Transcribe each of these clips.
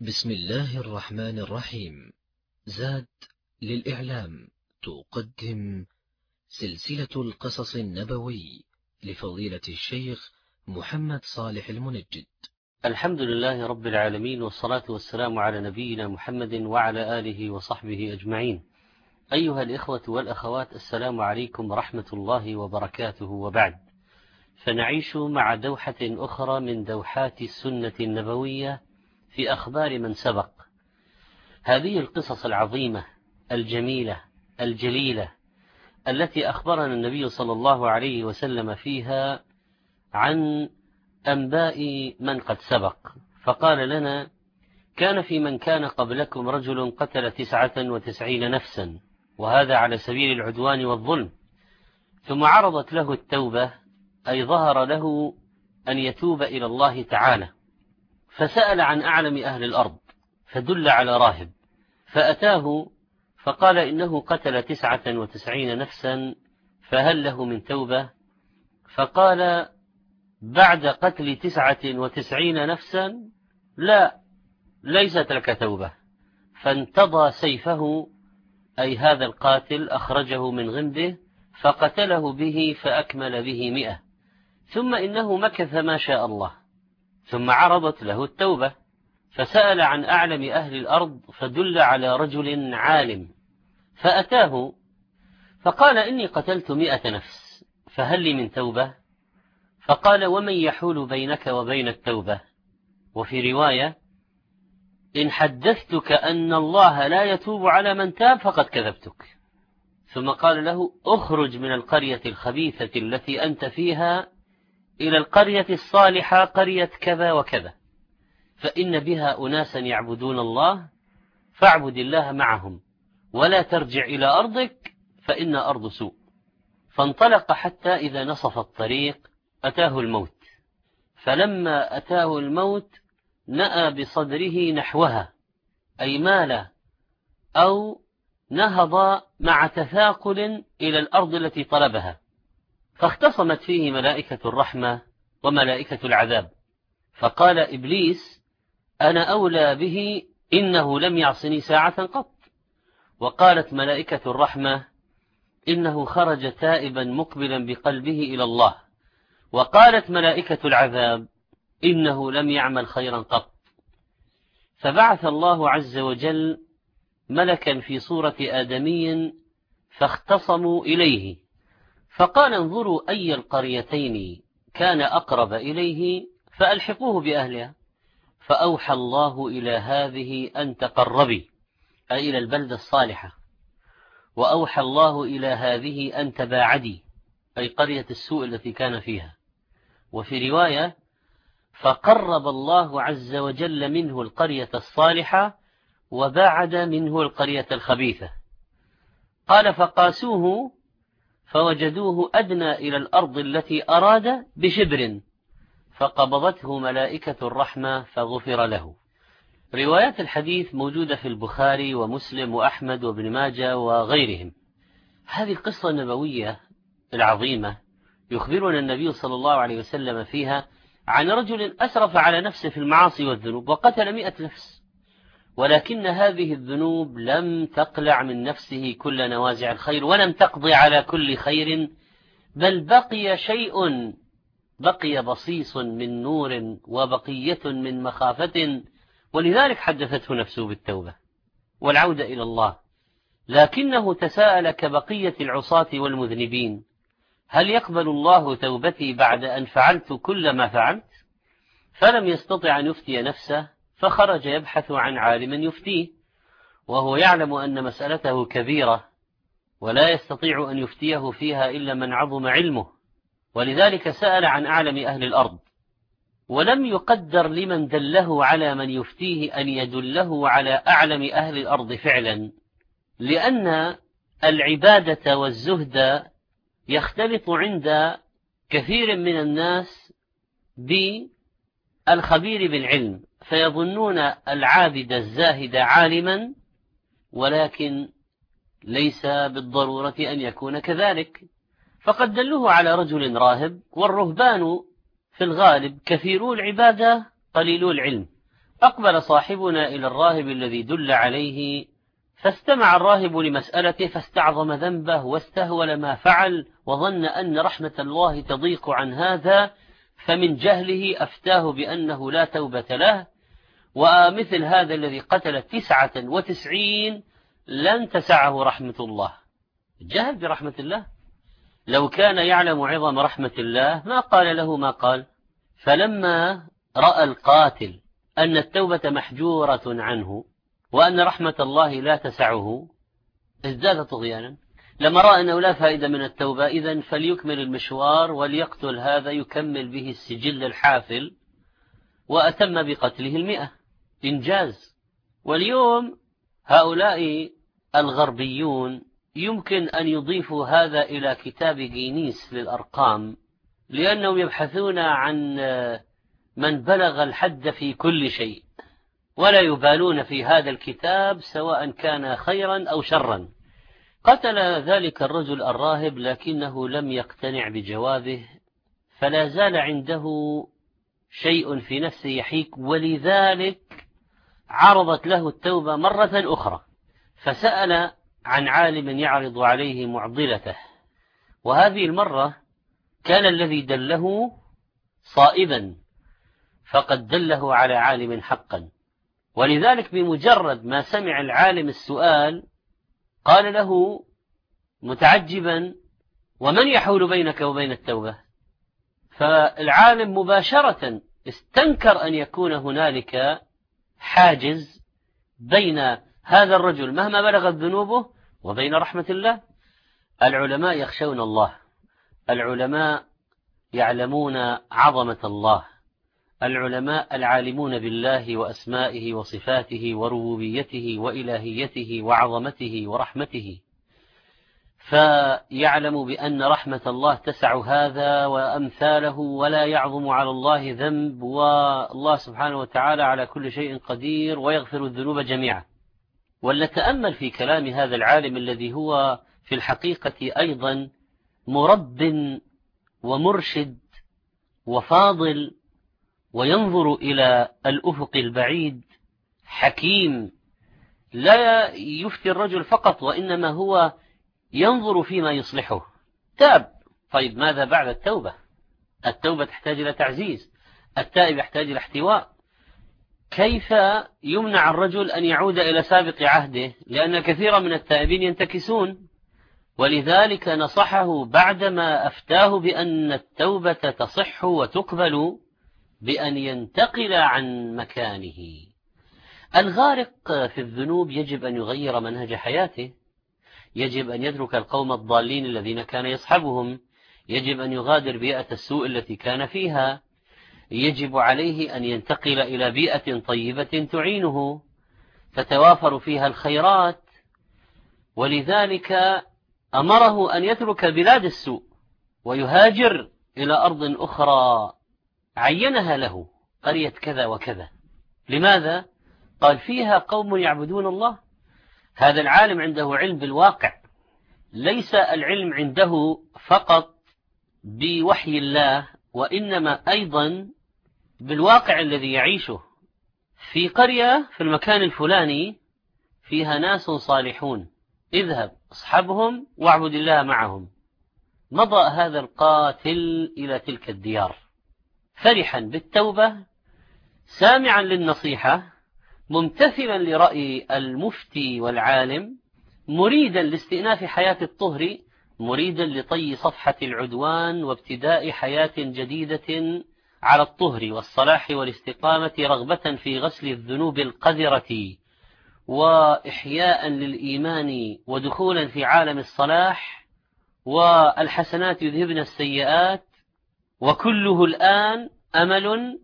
بسم الله الرحمن الرحيم زاد للإعلام تقدم سلسلة القصص النبوي لفضيلة الشيخ محمد صالح المنجد الحمد لله رب العالمين والصلاة والسلام على نبينا محمد وعلى آله وصحبه أجمعين أيها الإخوة والأخوات السلام عليكم ورحمة الله وبركاته وبعد فنعيش مع دوحة أخرى من دوحات السنة النبوية في أخبار من سبق. هذه القصص العظيمة الجميلة الجليلة التي أخبرنا النبي صلى الله عليه وسلم فيها عن أنباء من قد سبق. فقال لنا كان في من كان قبلكم رجل قتل تسعة وتسعين نفسا وهذا على سبيل العدوان والظلم. ثم عرضت له التوبة أي ظهر له أن يتوب إلى الله تعالى. فسأل عن أعلم أهل الأرض فدل على راهب فأتاه فقال إنه قتل تسعة وتسعين نفسا فهل له من توبة؟ فقال بعد قتل تسعة وتسعين نفسا لا ليست لك توبة. فانتضى سيفه أي هذا القاتل أخرجه من غمده فقتله به فأكمل به مئة. ثم إنه مكث ما شاء الله. ثم عرضت له التوبة فسأل عن أعلم أهل الأرض فدل على رجل عالم فأتاه فقال إني قتلت مئة نفس فهل لي من توبة؟ فقال ومن يحول بينك وبين التوبة؟ وفي رواية إن حدثتك أن الله لا يتوب على من تاب فقد كذبتك. ثم قال له اخرج من القرية الخبيثة التي أنت فيها إلى القرية الصالحة قرية كذا وكذا. فإن بها أناسا يعبدون الله فاعبد الله معهم. ولا ترجع إلى أرضك فإن أرض سوء. فانطلق حتى إذا نصف الطريق أتاه الموت. فلما أتاه الموت نأى بصدره نحوها أي مال أو نهض مع تثاقل إلى الأرض التي طلبها. فاختصمت فيه ملائكة الرحمة وملائكة العذاب. فقال إبليس أنا أولى به إنه لم يعصني ساعة قط. وقالت ملائكة الرحمة إنه خرج تائبا مقبلا بقلبه إلى الله. وقالت ملائكة العذاب إنه لم يعمل خيرا قط. فبعث الله عز وجل ملكا في صورة آدمي فاختصموا إليه. فقال انظروا أي القريتين كان أقرب إليه فألحقوه بأهلها فأوحى الله إلى هذه أن تقربي أي إلى البلدة الصالحة. وأوحى الله إلى هذه أن تباعدي أي قرية السوء التي كان فيها. وفي رواية فقرب الله عز وجل منه القرية الصالحة وباعد منه القرية الخبيثة. قال فقاسوه فوجدوه أدنى إلى الأرض التي أراد بشبر فقبضته ملائكة الرحمة فغفر له. روايات الحديث موجودة في البخاري ومسلم وأحمد وابن ماجة وغيرهم. هذه القصة النبوية العظيمة يخبرنا النبي صلى الله عليه وسلم فيها عن رجل أسرف على نفسه في المعاصي والذنوب وقتل مئة نفس. ولكن هذه الذنوب لم تقلع من نفسه كل نوازع الخير ولم تقضي على كل خير بل بقي شيء بقي بصيص من نور وبقية من مخافة ولذلك حدثته نفسه بالتوبة والعودة إلى الله. لكنه تساءل كبقية العصاة والمذنبين هل يقبل الله توبتي بعد أن فعلت كل ما فعلت؟ فلم يستطع أن يفتي نفسه فخرج يبحث عن عالم يفتيه وهو يعلم أن مسألته كبيرة ولا يستطيع أن يفتيه فيها إلا من عظم علمه. ولذلك سأل عن أعلم أهل الأرض ولم يقدر لمن دله على من يفتيه أن يدله على أعلم أهل الأرض فعلا لأن العبادة والزهد يختلط عند كثير من الناس بالخبير بالعلم. فيظنون العابد الزاهد عالما ولكن ليس بالضرورة أن يكون كذلك. فقد دلوه على رجل راهب والرهبان في الغالب كثيرو العبادة قليلو العلم. أقبل صاحبنا إلى الراهب الذي دل عليه فاستمع الراهب لمسألته فاستعظم ذنبه واستهول ما فعل وظن أن رحمة الله تضيق عن هذا فمن جهله أفتاه بأنه لا توبة له ومثل هذا الذي قتل تسعة وتسعين لن تسعه رحمة الله. جهل برحمة الله. لو كان يعلم عظم رحمة الله ما قال له ما قال. فلما رأى القاتل أن التوبة محجورة عنه وأن رحمة الله لا تسعه ازداد طغيانا. لما رأى أنه لا فائدة من التوبة إذا فليكمل المشوار وليقتل هذا يكمل به السجل الحافل وأتم بقتله المئة. إنجاز. واليوم هؤلاء الغربيون يمكن أن يضيفوا هذا إلى كتاب جينيس للأرقام لأنهم يبحثون عن من بلغ الحد في كل شيء ولا يبالون في هذا الكتاب سواء كان خيرا أو شرا. قتل ذلك الرجل الراهب لكنه لم يقتنع بجوابه فلا زال عنده شيء في نفسه يحيك ولذلك عرضت له التوبة مرة أخرى فسأل عن عالم يعرض عليه معضلته. وهذه المرة كان الذي دله صائبا فقد دله على عالم حقا. ولذلك بمجرد ما سمع العالم السؤال قال له متعجبا ومن يحول بينك وبين التوبة؟ فالعالم مباشرة استنكر أن يكون هنالك حاجز بين هذا الرجل مهما بلغت ذنوبه وبين رحمة الله. العلماء يخشون الله. العلماء يعلمون عظمة الله. العلماء العالمون بالله وأسمائه وصفاته وربوبيته وإلهيته وعظمته ورحمته. فيعلم بأن رحمة الله تسع هذا وأمثاله ولا يعظم على الله ذنب والله سبحانه وتعالى على كل شيء قدير ويغفر الذنوب جميعا. ولنتأمل في كلام هذا العالم الذي هو في الحقيقة أيضا مرب ومرشد وفاضل وينظر إلى الأفق البعيد حكيم. لا يفتي الرجل فقط وإنما هو ينظر فيما يصلحه. تاب. طيب ماذا بعد التوبة؟ التوبة تحتاج إلى تعزيز. التائب يحتاج إلى احتواء. كيف يمنع الرجل أن يعود إلى سابق عهده؟ لأن كثيرا من التائبين ينتكسون. ولذلك نصحه بعدما أفتاه بأن التوبة تصح وتقبل بأن ينتقل عن مكانه. الغارق في الذنوب يجب أن يغير منهج حياته. يجب أن يترك القوم الضالين الذين كان يصحبهم. يجب أن يغادر بيئة السوء التي كان فيها. يجب عليه أن ينتقل إلى بيئة طيبة تعينه. تتوافر فيها الخيرات. ولذلك أمره أن يترك بلاد السوء ويهاجر إلى أرض أخرى عينها له. قرية كذا وكذا. لماذا؟ قال فيها قوم يعبدون الله. هذا العالم عنده علم بالواقع. ليس العلم عنده فقط بوحي الله وإنما أيضا بالواقع الذي يعيشه. في قرية في المكان الفلاني فيها ناس صالحون. اذهب اصحبهم واعبد الله معهم. مضى هذا القاتل إلى تلك الديار. فرحا بالتوبة سامعا للنصيحة ممتثلا لرأي المفتي والعالم مريدا لاستئناف حياة الطهر مريدا لطي صفحة العدوان وابتداء حياة جديدة على الطهر والصلاح والاستقامة رغبة في غسل الذنوب القذرة وإحياء للإيمان ودخولا في عالم الصلاح والحسنات يذهبن السيئات وكله الآن أمل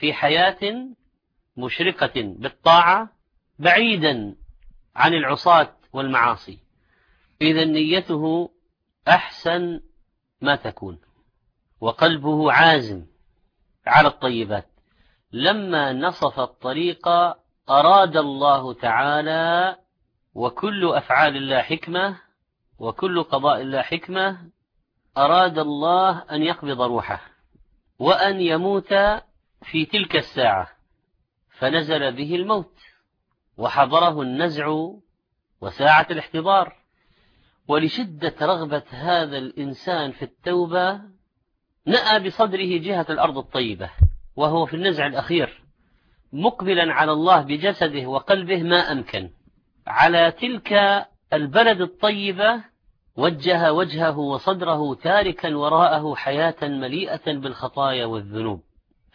في حياة مشرقة بالطاعة بعيدا عن العصاة والمعاصي. إذا نيته أحسن ما تكون وقلبه عازم على الطيبات. لما نصف الطريق أراد الله تعالى وكل أفعال الله حكمة وكل قضاء الله حكمة أراد الله أن يقبض روحه وأن يموت في تلك الساعة. فنزل به الموت وحضره النزع وساعة الاحتضار. ولشدة رغبة هذا الإنسان في التوبة نأى بصدره جهة الأرض الطيبة وهو في النزع الأخير مقبلا على الله بجسده وقلبه ما أمكن. على تلك البلد الطيبة وجه وجهه وصدره تاركا وراءه حياة مليئة بالخطايا والذنوب.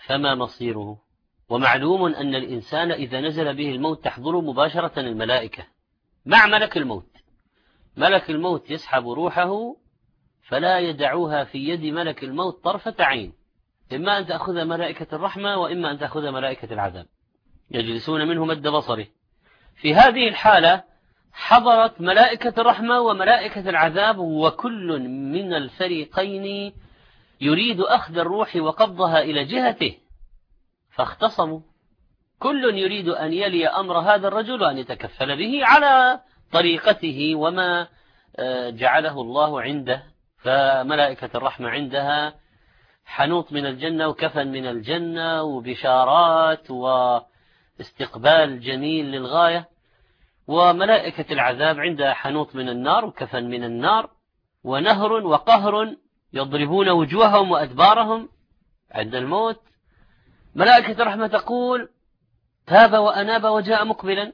فما مصيره؟ ومعلوم أن الإنسان إذا نزل به الموت تحضر مباشرة الملائكة. مع ملك الموت. ملك الموت يسحب روحه فلا يدعوها في يد ملك الموت طرفة عين. إما أن تأخذ ملائكة الرحمة وإما أن تأخذ ملائكة العذاب. يجلسون منه مد بصره. في هذه الحالة حضرت ملائكة الرحمة وملائكة العذاب وكل من الفريقين يريد أخذ الروح وقبضها إلى جهته. فاختصموا. كل يريد أن يلي أمر هذا الرجل وأن يتكفل به على طريقته وما آه، جعله الله عنده فملائكة الرحمة عندها حنوط من الجنة وكفن من الجنة وبشارات واستقبال جميل للغاية وملائكة العذاب عندها حنوط من النار وكفن من النار ونهر وقهر يضربون وجوههم وأدبارهم عند الموت. ملائكة الرحمة تقول تاب وأناب وجاء مقبلا.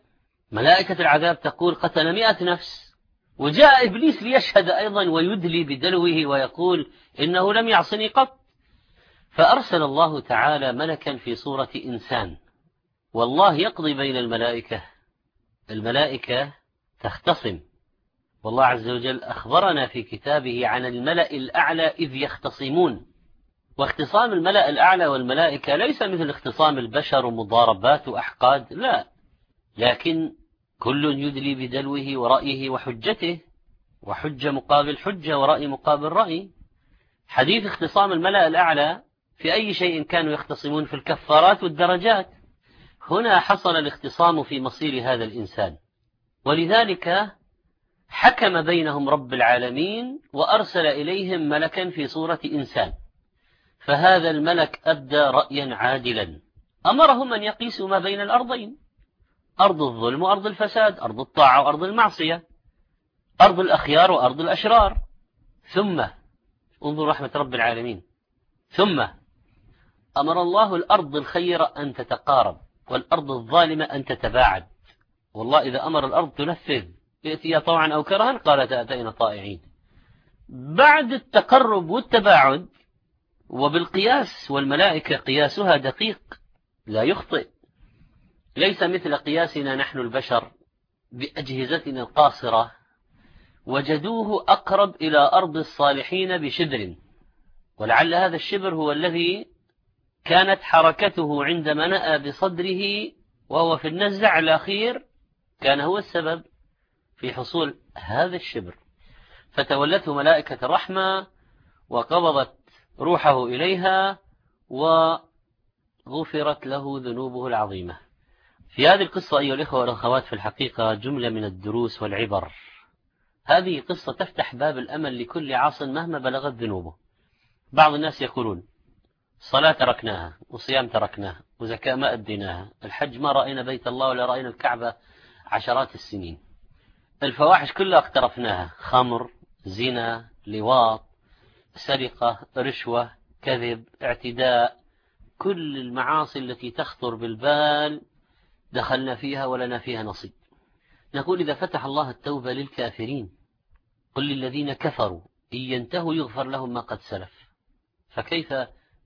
ملائكة العذاب تقول قتل مئة نفس. وجاء إبليس ليشهد أيضا ويدلي بدلوه ويقول إنه لم يعصني قط. فأرسل الله تعالى ملكا في صورة إنسان. والله يقضي بين الملائكة. الملائكة تختصم. والله عز وجل أخبرنا في كتابه عن الملأ الأعلى إذ يختصمون. واختصام الملأ الأعلى والملائكة ليس مثل اختصام البشر ومضاربات وأحقاد لا. لكن كل يدلي بدلوه ورأيه وحجته وحجة مقابل حجة ورأي مقابل رأي. حديث اختصام الملأ الأعلى في أي شيء كانوا يختصمون في الكفارات والدرجات. هنا حصل الاختصام في مصير هذا الإنسان. ولذلك حكم بينهم رب العالمين وأرسل إليهم ملكا في صورة إنسان. فهذا الملك أبدى رأيا عادلا. أمرهم أن يقيسوا ما بين الأرضين. أرض الظلم وأرض الفساد أرض الطاعة وأرض المعصية. أرض الأخيار وأرض الأشرار. ثم انظر رحمة رب العالمين. ثم أمر الله الأرض الخيرة أن تتقارب والأرض الظالمة أن تتباعد. والله إذا أمر الأرض تنفذ يأتي طوعا أو كرها قالت أتينا طائعين. بعد التقرب والتباعد وبالقياس والملائكة قياسها دقيق لا يخطئ. ليس مثل قياسنا نحن البشر بأجهزتنا القاصرة وجدوه أقرب إلى أرض الصالحين بشبر ولعل هذا الشبر هو الذي كانت حركته عندما نأى بصدره وهو في النزع الأخير كان هو السبب في حصول هذا الشبر. فتولته ملائكة الرحمة وقبضت روحه إليها وغفرت له ذنوبه العظيمة. في هذه القصة أيها الإخوة والأخوات في الحقيقة جملة من الدروس والعبر. هذه قصة تفتح باب الأمل لكل عاص مهما بلغت ذنوبه. بعض الناس يقولون صلاة تركناها وصيام تركناها وزكاة ما أديناها الحج ما رأينا بيت الله ولا رأينا الكعبة عشرات السنين. الفواحش كلها اقترفناها خمر زنا لواط سرقة رشوة كذب اعتداء كل المعاصي التي تخطر بالبال دخلنا فيها ولنا فيها نصيب. نقول إذا فتح الله التوبة للكافرين قل للذين كفروا إن ينتهوا يغفر لهم ما قد سلف. فكيف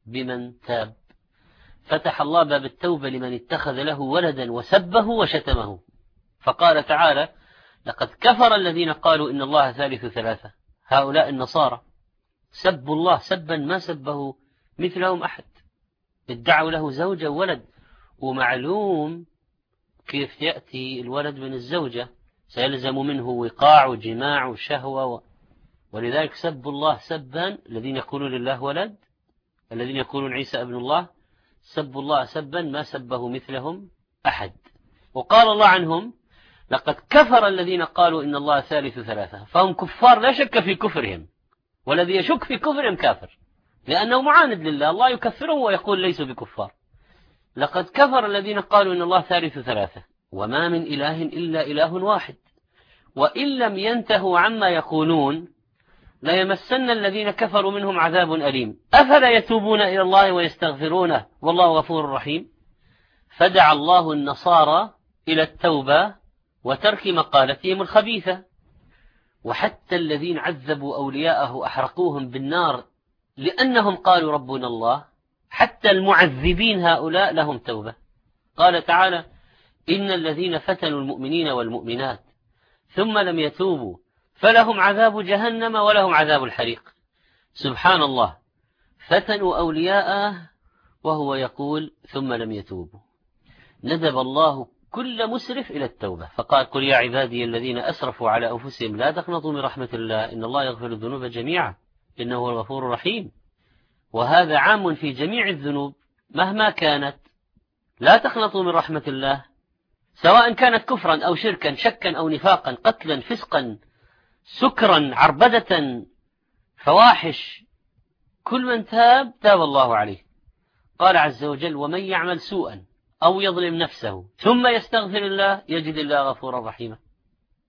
بمن تاب؟ فتح الله باب التوبة لمن اتخذ له ولدا وسبه وشتمه. فقال تعالى لقد كفر الذين قالوا إن الله ثالث ثلاثة هؤلاء النصارى. سبوا الله سبا ما سبه مثلهم أحد. ادعوا له زوجة وولد ومعلوم كيف يأتي الولد من الزوجة. سيلزم منه وقاع وجماع وشهوة و... ولذلك سبوا الله سبا الذين يقولون لله ولد الذين يقولون عيسى ابن الله. سبوا الله سبا ما سبه مثلهم أحد. وقال الله عنهم لقد كفر الذين قالوا إن الله ثالث ثلاثة. فهم كفار لا شك في كفرهم. والذي يشك في كفرهم كافر. لأنه معاند لله الله يكفرهم ويقول ليسوا بكفار. لقد كفر الذين قالوا إن الله ثالث ثلاثة. وما من إله إلا إله واحد. وإن لم ينتهوا عما يقولون ليمسن الذين كفروا منهم عذاب أليم. أفلا يتوبون إلى الله ويستغفرونه؟ والله غفور رحيم. فدعا الله النصارى إلى التوبة وترك مقالتهم الخبيثة. وحتى الذين عذبوا أولياءه أحرقوهم بالنار لأنهم قالوا ربنا الله. حتى المعذبين هؤلاء لهم توبة. قال تعالى إن الذين فتنوا المؤمنين والمؤمنات ثم لم يتوبوا فلهم عذاب جهنم ولهم عذاب الحريق. سبحان الله. فتنوا أولياءه وهو يقول ثم لم يتوبوا. ندب الله كل مسرف إلى التوبة. فقال قل يا عبادي الذين أسرفوا على أنفسهم لا تقنطوا من رحمة الله إن الله يغفر الذنوب جميعا إنه هو الغفور الرحيم. وهذا عام في جميع الذنوب مهما كانت لا تقنطوا من رحمة الله سواء كانت كفرا أو شركا شكا أو نفاقا قتلا فسقا سكرا عربدة فواحش كل من تاب تاب الله عليه. قال عز وجل ومن يعمل سوءا أو يظلم نفسه ثم يستغفر الله يجد الله غفورا رحيما.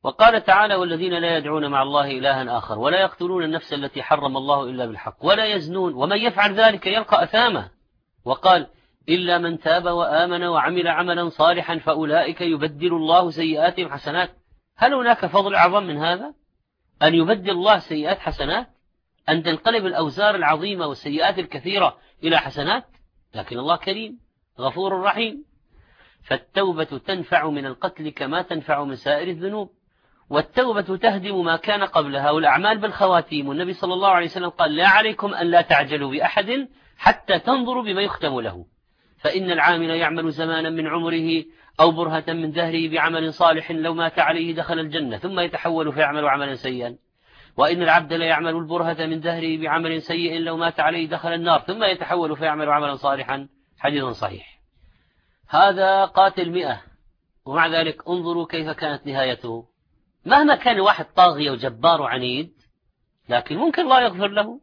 وقال تعالى والذين لا يدعون مع الله إلها آخر ولا يقتلون النفس التي حرم الله إلا بالحق ولا يزنون ومن يفعل ذلك يلقى أثامه وقال إلا من تاب وآمن وعمل عملا صالحا فأولئك يبدل الله سيئاتهم حسنات. هل هناك فضل أعظم من هذا؟ أن يبدل الله سيئات حسنات؟ أن تنقلب الأوزار العظيمة والسيئات الكثيرة إلى حسنات؟ لكن الله كريم. غفور رحيم. فالتوبة تنفع من القتل كما تنفع من سائر الذنوب. والتوبة تهدم ما كان قبلها والأعمال بالخواتيم. والنبي صلى الله عليه وسلم قال لا عليكم أن لا تعجلوا بأحد حتى تنظروا بما يختم له. فإن العامل يعمل زمانا من عمره أو برهة من دهره بعمل صالح لو مات عليه دخل الجنة ثم يتحول فيعمل عملا سيئا. وإن العبد لا يعمل البرهة من دهره بعمل سيء لو مات عليه دخل النار ثم يتحول فيعمل عملا صالحا. حديث صحيح. هذا قاتل مئة ومع ذلك انظروا كيف كانت نهايته. مهما كان واحد طاغية وجبار وعنيد لكن ممكن الله يغفر له.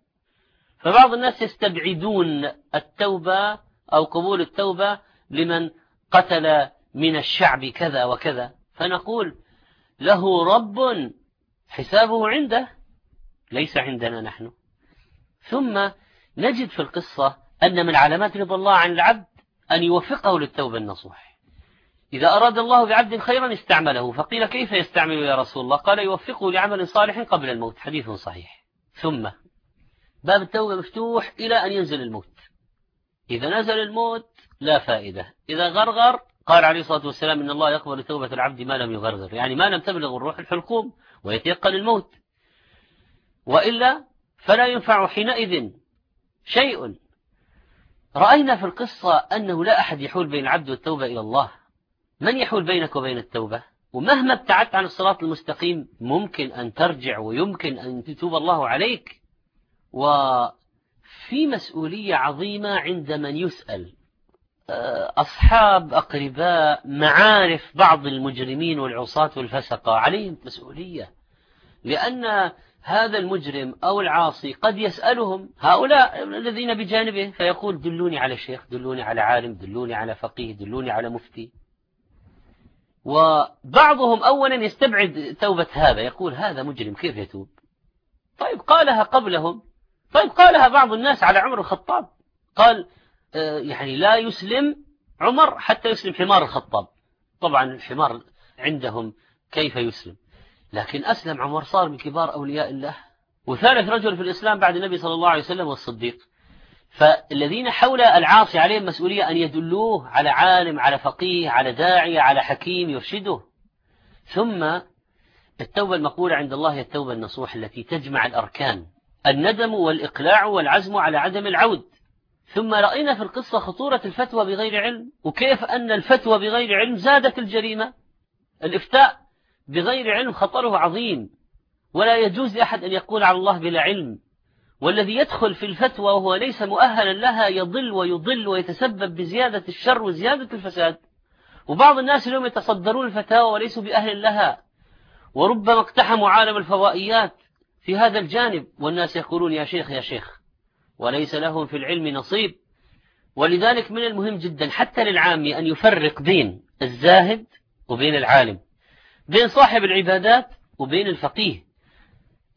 فبعض الناس يستبعدون التوبة أو قبول التوبة لمن قتل من الشعب كذا وكذا. فنقول له رب حسابه عنده ليس عندنا نحن. ثم نجد في القصة أن من علامات رضا الله عن العبد أن يوفقه للتوبة النصوح. إذا أراد الله بعبد خيرا استعمله فقيل كيف يستعمله يا رسول الله؟ قال يوفقه لعمل صالح قبل الموت حديث صحيح. ثم باب التوبة مفتوح إلى أن ينزل الموت. إذا نزل الموت لا فائدة. إذا غرغر قال عليه الصلاة والسلام إن الله يقبل توبة العبد ما لم يغرغر يعني ما لم تبلغ الروح الحلقوم ويتيقن الموت. وإلا فلا ينفع حينئذ شيء رأينا في القصة أنه لا أحد يحول بين العبد والتوبة إلى الله. من يحول بينك وبين التوبة؟ ومهما ابتعدت عن الصراط المستقيم ممكن أن ترجع ويمكن أن تتوب الله عليك. وفي مسؤولية عظيمة عند من يسأل. آه، أصحاب أقرباء معارف بعض المجرمين والعصاة والفسقة. عليهم مسؤولية. لأن هذا المجرم أو العاصي قد يسألهم هؤلاء الذين بجانبه فيقول دلوني على شيخ دلوني على عالم دلوني على فقيه دلوني على مفتي. وبعضهم أولا يستبعد توبة هذا يقول هذا مجرم كيف يتوب؟ طيب قالها قبلهم. طيب قالها بعض الناس على عمر الخطاب. قال آه، يعني لا يسلم عمر حتى يسلم حمار الخطاب. طبعا الحمار عندهم كيف يسلم؟ لكن أسلم عمر صار من كبار أولياء الله. وثالث رجل في الإسلام بعد النبي صلى الله عليه وسلم والصديق فالذين حول العاصي عليهم مسؤولية أن يدلوه على عالم على فقيه على داعية على حكيم يرشده. ثم التوبة المقولة عند الله هي التوبة النصوح التي تجمع الأركان. الندم والإقلاع والعزم على عدم العود. ثم رأينا في القصة خطورة الفتوى بغير علم. وكيف أن الفتوى بغير علم زادت الجريمة. الإفتاء بغير علم خطره عظيم. ولا يجوز لأحد أن يقول على الله بلا علم. والذي يدخل في الفتوى وهو ليس مؤهلا لها يضل ويضل ويتسبب بزيادة الشر وزيادة الفساد. وبعض الناس اليوم يتصدرون الفتاوى وليسوا بأهل لها. وربما اقتحموا عالم الفضائيات في هذا الجانب. والناس يقولون يا شيخ يا شيخ وليس لهم في العلم نصيب. ولذلك من المهم جدا حتى للعامي أن يفرق بين الزاهد وبين العالم. بين صاحب العبادات وبين الفقيه.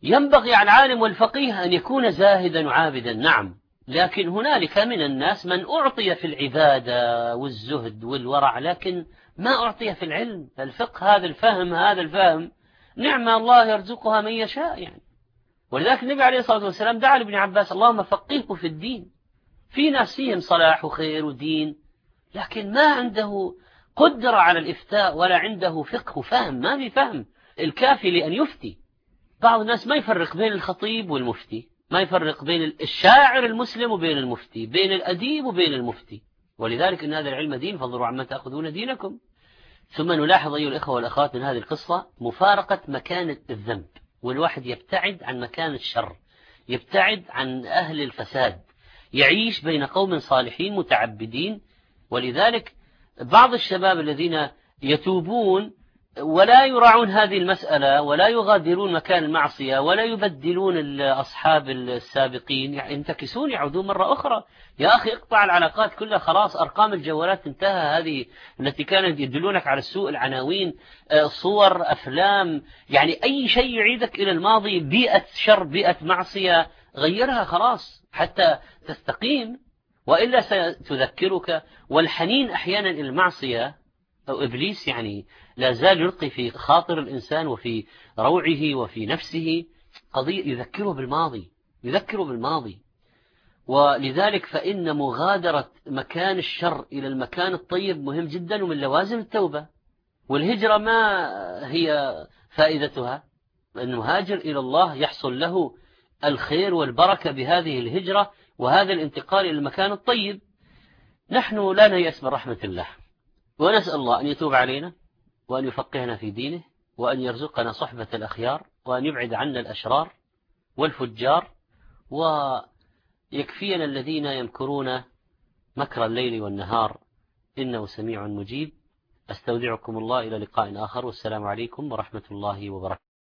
ينبغي على العالم والفقيه أن يكون زاهدا وعابدا نعم. لكن هنالك من الناس من أعطي في العبادة والزهد والورع لكن ما أعطي في العلم. الفقه هذا الفهم هذا الفهم. نعمة الله يرزقها من يشاء يعني. ولذلك النبي عليه الصلاة والسلام دعا لابن عباس اللهم فقهه في الدين. في ناس فيهم صلاح وخير ودين لكن ما عنده قدرة على الإفتاء ولا عنده فقه وفهم ما في فهم. الكافي لأن يفتي. بعض الناس ما يفرق بين الخطيب والمفتي ما يفرق بين الشاعر المسلم وبين المفتي بين الأديب وبين المفتي. ولذلك إن هذا العلم دين فانظروا عما تأخذون دينكم. ثم نلاحظ أيها الإخوة والأخوات من هذه القصة مفارقة مكان الذنب والواحد يبتعد عن مكان الشر يبتعد عن أهل الفساد يعيش بين قوم صالحين متعبدين. ولذلك بعض الشباب الذين يتوبون ولا يراعون هذه المسألة ولا يغادرون مكان المعصية ولا يبدلون أصحاب السابقين. يعني ينتكسون يعودون مرة أخرى. يا أخي اقطع العلاقات كلها. خلاص أرقام الجوالات انتهى. هذه التي كانت يدلونك على السوء العناوين آه، صور أفلام. يعني أي شيء يعيدك إلى الماضي بيئة شر بيئة معصية غيرها خلاص. حتى تستقيم. وإلا ستذكرك والحنين أحيانا المعصية أو إبليس يعني لا زال يلقي في خاطر الإنسان وفي روعه وفي نفسه قضية يذكره بالماضي يذكره بالماضي. ولذلك فإن مغادرة مكان الشر إلى المكان الطيب مهم جدا ومن لوازم التوبة. والهجرة ما هي فائدتها؟ أن نهاجر إلى الله يحصل له الخير والبركة بهذه الهجرة وهذا الانتقال إلى المكان الطيب. نحن لا نيأس من رحمة الله. ونسأل الله أن يتوب علينا وأن يفقهنا في دينه وأن يرزقنا صحبة الأخيار وأن يبعد عنا الأشرار والفجار ويكفينا الذين يمكرون مكر الليل والنهار. إنه سميع مجيب. أستودعكم الله إلى لقاء آخر. والسلام عليكم ورحمة الله وبركاته.